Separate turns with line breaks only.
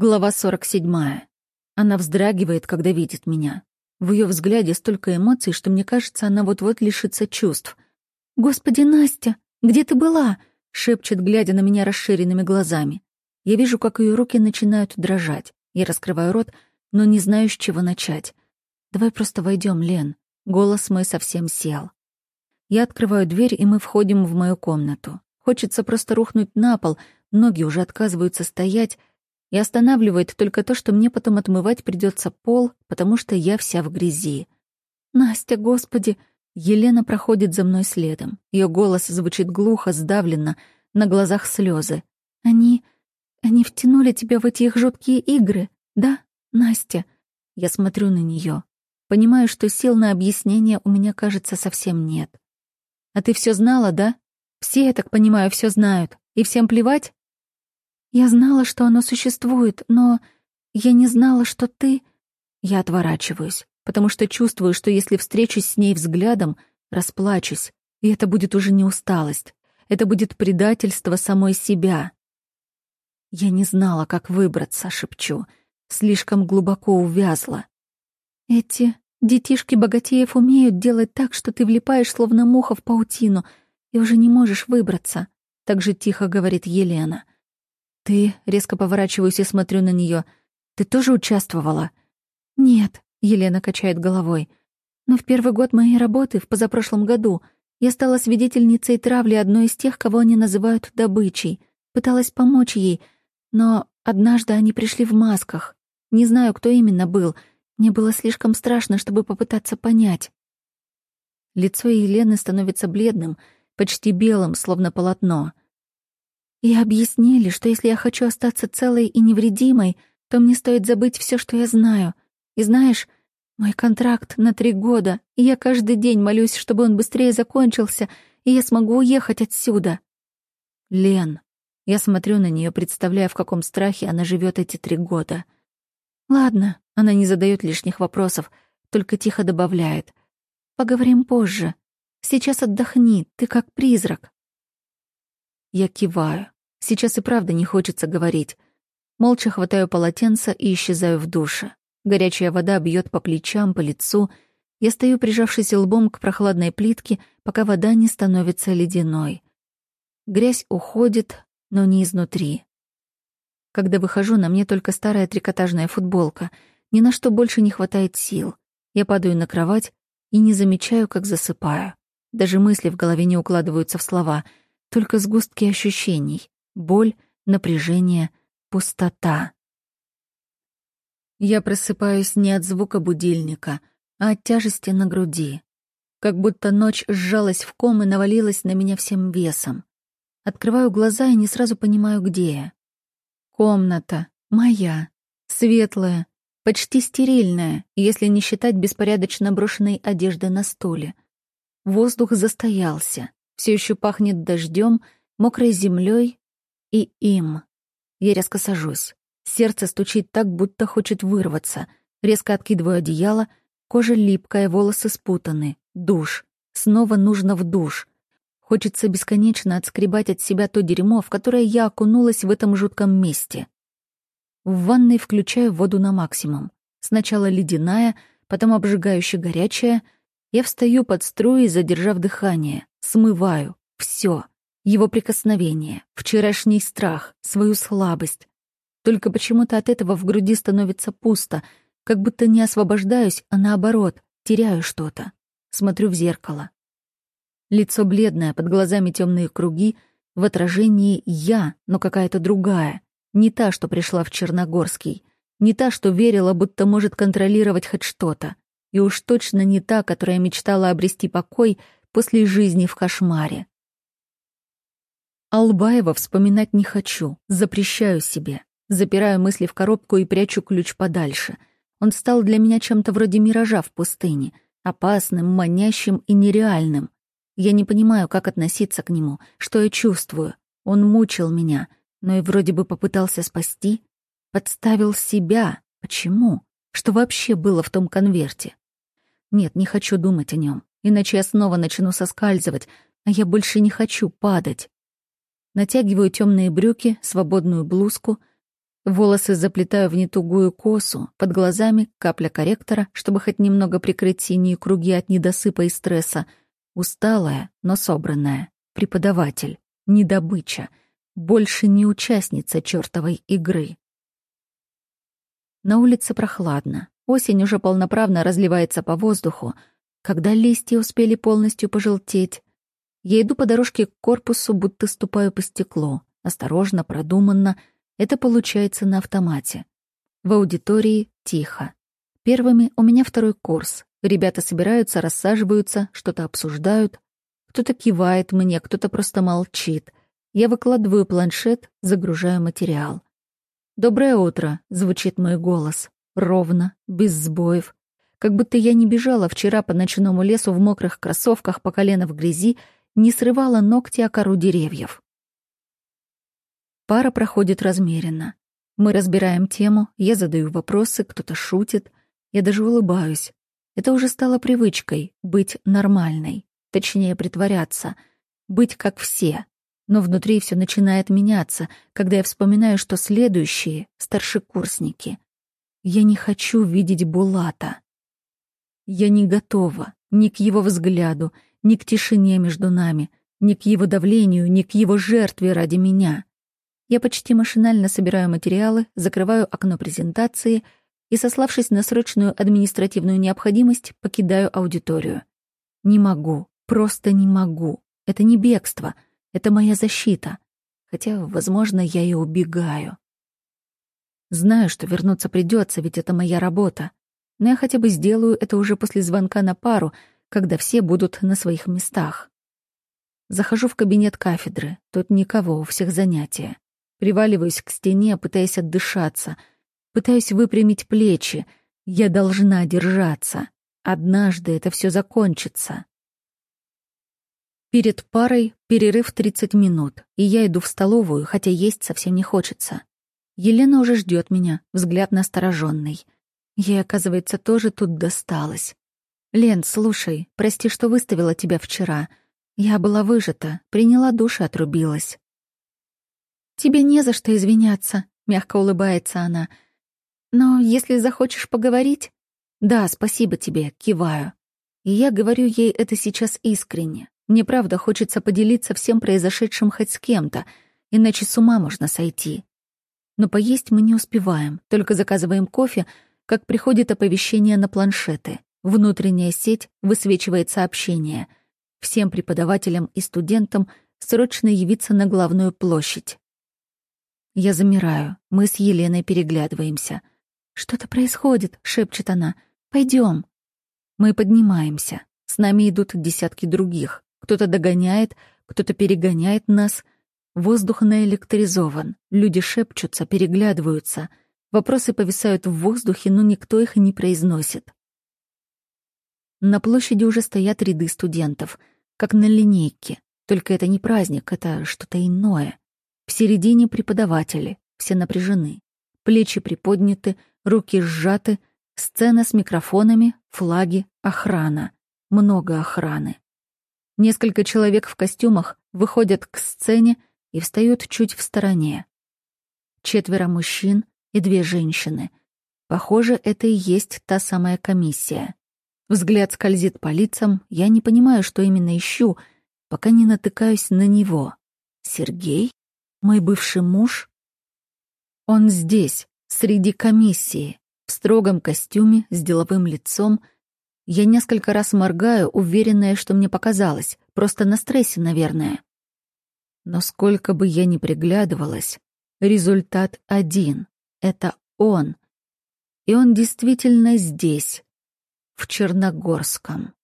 Глава 47. Она вздрагивает, когда видит меня. В ее взгляде столько эмоций, что мне кажется, она вот-вот лишится чувств. «Господи, Настя, где ты была?» — шепчет, глядя на меня расширенными глазами. Я вижу, как ее руки начинают дрожать. Я раскрываю рот, но не знаю, с чего начать. «Давай просто войдем, Лен». Голос мой совсем сел. Я открываю дверь, и мы входим в мою комнату. Хочется просто рухнуть на пол, ноги уже отказываются стоять, и останавливает только то, что мне потом отмывать придется пол, потому что я вся в грязи. «Настя, господи!» Елена проходит за мной следом. Ее голос звучит глухо, сдавленно, на глазах слезы. «Они... они втянули тебя в эти их жуткие игры, да, Настя?» Я смотрю на нее, Понимаю, что сил на объяснение у меня, кажется, совсем нет. «А ты все знала, да? Все, я так понимаю, все знают. И всем плевать?» Я знала, что оно существует, но я не знала, что ты... Я отворачиваюсь, потому что чувствую, что если встречусь с ней взглядом, расплачусь, и это будет уже не усталость. Это будет предательство самой себя. Я не знала, как выбраться, шепчу. Слишком глубоко увязла. Эти детишки богатеев умеют делать так, что ты влипаешь словно муха в паутину и уже не можешь выбраться. Так же тихо говорит Елена. «Ты...» — резко поворачиваюсь и смотрю на нее. «Ты тоже участвовала?» «Нет», — Елена качает головой. «Но в первый год моей работы, в позапрошлом году, я стала свидетельницей травли одной из тех, кого они называют добычей. Пыталась помочь ей, но однажды они пришли в масках. Не знаю, кто именно был. Мне было слишком страшно, чтобы попытаться понять». Лицо Елены становится бледным, почти белым, словно полотно — и объяснили, что если я хочу остаться целой и невредимой, то мне стоит забыть все, что я знаю. И знаешь, мой контракт на три года, и я каждый день молюсь, чтобы он быстрее закончился, и я смогу уехать отсюда. Лен. Я смотрю на нее, представляя, в каком страхе она живет эти три года. Ладно, она не задает лишних вопросов, только тихо добавляет. Поговорим позже. Сейчас отдохни, ты как призрак. Я киваю. Сейчас и правда не хочется говорить. Молча хватаю полотенце и исчезаю в душе. Горячая вода бьет по плечам, по лицу. Я стою, прижавшись лбом к прохладной плитке, пока вода не становится ледяной. Грязь уходит, но не изнутри. Когда выхожу, на мне только старая трикотажная футболка. Ни на что больше не хватает сил. Я падаю на кровать и не замечаю, как засыпаю. Даже мысли в голове не укладываются в слова — только сгустки ощущений, боль, напряжение, пустота. Я просыпаюсь не от звука будильника, а от тяжести на груди. Как будто ночь сжалась в ком и навалилась на меня всем весом. Открываю глаза и не сразу понимаю, где я. Комната. Моя. Светлая. Почти стерильная, если не считать беспорядочно брошенной одежды на стуле. Воздух застоялся. Все еще пахнет дождем, мокрой землей и им. Я резко сажусь. Сердце стучит так, будто хочет вырваться. Резко откидываю одеяло, кожа липкая, волосы спутаны. Душ. Снова нужно в душ. Хочется бесконечно отскребать от себя то дерьмо, в которое я окунулась в этом жутком месте. В ванной включаю воду на максимум. Сначала ледяная, потом обжигающе горячая. Я встаю под струей, задержав дыхание. Смываю. Все. Его прикосновение, вчерашний страх, свою слабость. Только почему-то от этого в груди становится пусто, как будто не освобождаюсь, а наоборот, теряю что-то. Смотрю в зеркало. Лицо бледное, под глазами темные круги, в отражении я, но какая-то другая. Не та, что пришла в Черногорский. Не та, что верила, будто может контролировать хоть что-то. И уж точно не та, которая мечтала обрести покой — после жизни в кошмаре. Албаева вспоминать не хочу, запрещаю себе. Запираю мысли в коробку и прячу ключ подальше. Он стал для меня чем-то вроде миража в пустыне, опасным, манящим и нереальным. Я не понимаю, как относиться к нему, что я чувствую. Он мучил меня, но и вроде бы попытался спасти. Подставил себя. Почему? Что вообще было в том конверте? Нет, не хочу думать о нем иначе я снова начну соскальзывать, а я больше не хочу падать. Натягиваю темные брюки, свободную блузку. Волосы заплетаю в нетугую косу, под глазами капля корректора, чтобы хоть немного прикрыть синие круги от недосыпа и стресса. Усталая, но собранная. Преподаватель. Не добыча. Больше не участница чертовой игры. На улице прохладно. Осень уже полноправно разливается по воздуху. Когда листья успели полностью пожелтеть, я иду по дорожке к корпусу, будто ступаю по стеклу. Осторожно, продуманно. Это получается на автомате. В аудитории тихо. Первыми у меня второй курс. Ребята собираются, рассаживаются, что-то обсуждают. Кто-то кивает мне, кто-то просто молчит. Я выкладываю планшет, загружаю материал. «Доброе утро», — звучит мой голос. Ровно, без сбоев. Как будто я не бежала вчера по ночному лесу в мокрых кроссовках по колено в грязи, не срывала ногти о кору деревьев. Пара проходит размеренно. Мы разбираем тему, я задаю вопросы, кто-то шутит. Я даже улыбаюсь. Это уже стало привычкой — быть нормальной. Точнее, притворяться. Быть как все, но внутри все начинает меняться, когда я вспоминаю, что следующие — старшекурсники. Я не хочу видеть Булата. Я не готова ни к его взгляду, ни к тишине между нами, ни к его давлению, ни к его жертве ради меня. Я почти машинально собираю материалы, закрываю окно презентации и, сославшись на срочную административную необходимость, покидаю аудиторию. Не могу, просто не могу. Это не бегство — это моя защита. Хотя, возможно, я и убегаю. Знаю, что вернуться придется, ведь это моя работа. Но я хотя бы сделаю это уже после звонка на пару, когда все будут на своих местах. Захожу в кабинет кафедры. Тут никого, у всех занятия. Приваливаюсь к стене, пытаясь отдышаться. Пытаюсь выпрямить плечи. Я должна держаться. Однажды это все закончится. Перед парой перерыв 30 минут, и я иду в столовую, хотя есть совсем не хочется. Елена уже ждет меня, взгляд настороженный. Ей, оказывается, тоже тут досталось. «Лен, слушай, прости, что выставила тебя вчера. Я была выжата, приняла душ и отрубилась». «Тебе не за что извиняться», — мягко улыбается она. «Но если захочешь поговорить...» «Да, спасибо тебе», — киваю. И я говорю ей это сейчас искренне. Мне правда хочется поделиться всем произошедшим хоть с кем-то, иначе с ума можно сойти. Но поесть мы не успеваем, только заказываем кофе, как приходит оповещение на планшеты. Внутренняя сеть высвечивает сообщение. Всем преподавателям и студентам срочно явиться на главную площадь. Я замираю. Мы с Еленой переглядываемся. «Что-то происходит», — шепчет она. Пойдем. Мы поднимаемся. С нами идут десятки других. Кто-то догоняет, кто-то перегоняет нас. Воздух наэлектризован. Люди шепчутся, переглядываются. Вопросы повисают в воздухе, но никто их не произносит. На площади уже стоят ряды студентов, как на линейке. Только это не праздник, это что-то иное. В середине преподаватели, все напряжены. Плечи приподняты, руки сжаты, сцена с микрофонами, флаги, охрана. Много охраны. Несколько человек в костюмах выходят к сцене и встают чуть в стороне. Четверо мужчин и две женщины. Похоже, это и есть та самая комиссия. Взгляд скользит по лицам, я не понимаю, что именно ищу, пока не натыкаюсь на него. Сергей? Мой бывший муж? Он здесь, среди комиссии, в строгом костюме, с деловым лицом — я несколько раз моргаю, уверенная, что мне показалось. Просто на стрессе, наверное. Но сколько бы я ни приглядывалась, результат один. Это он. И он действительно здесь, в Черногорском.